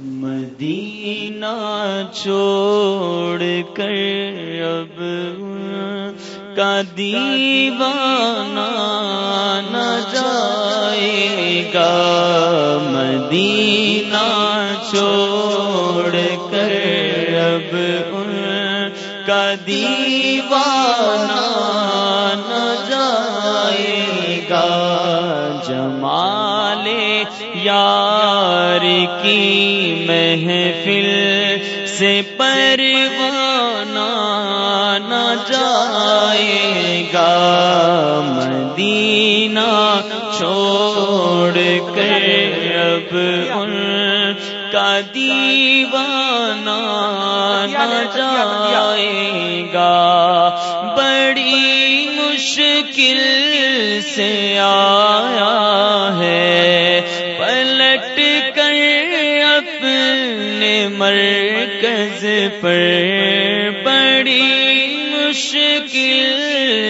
مدینہ چھوڑ کر اب کا دیوانہ نہ جائے گا۔ مدینہ چھوڑ کر اب ان کا دیوانہ نہ جائے گا۔ یار کی محفل سے پروانہ نہ جائے گا۔ مدینہ چھوڑ کر اب ان کا دیوانہ نہ جائے گا۔ بڑی مشکل سے آیا ہے۔ پلٹ کر اپنے مرکز پر بڑی مشکل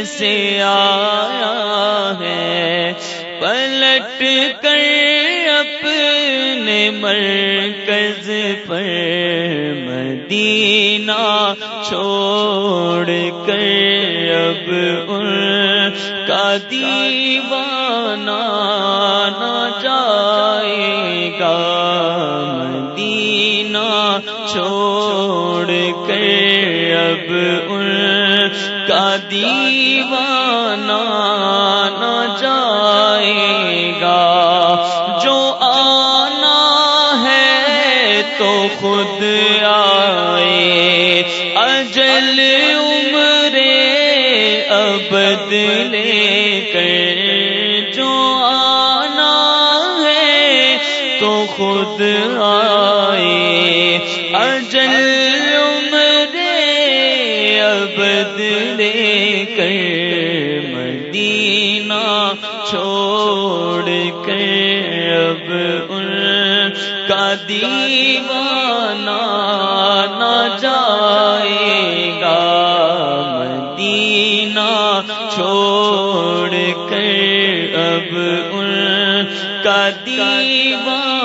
سے آیا ہے۔ پلٹ کر اپنے مرکز پر مدینہ چھوڑ کر اب ان کا دیوانہ نہ جائے گا۔ مدینہ چھوڑ کر اب ان کا دیوانہ نہ جائے گا۔ جو آنا ہے تو خود آئے۔ اجل ابد لے کر جو آنا ہے تو خود آئے۔ اجل عمر ابد لے کر مدینہ چھوڑ کر اب ان کا دیوانہ نہ جائے کر اب ان کا دیوان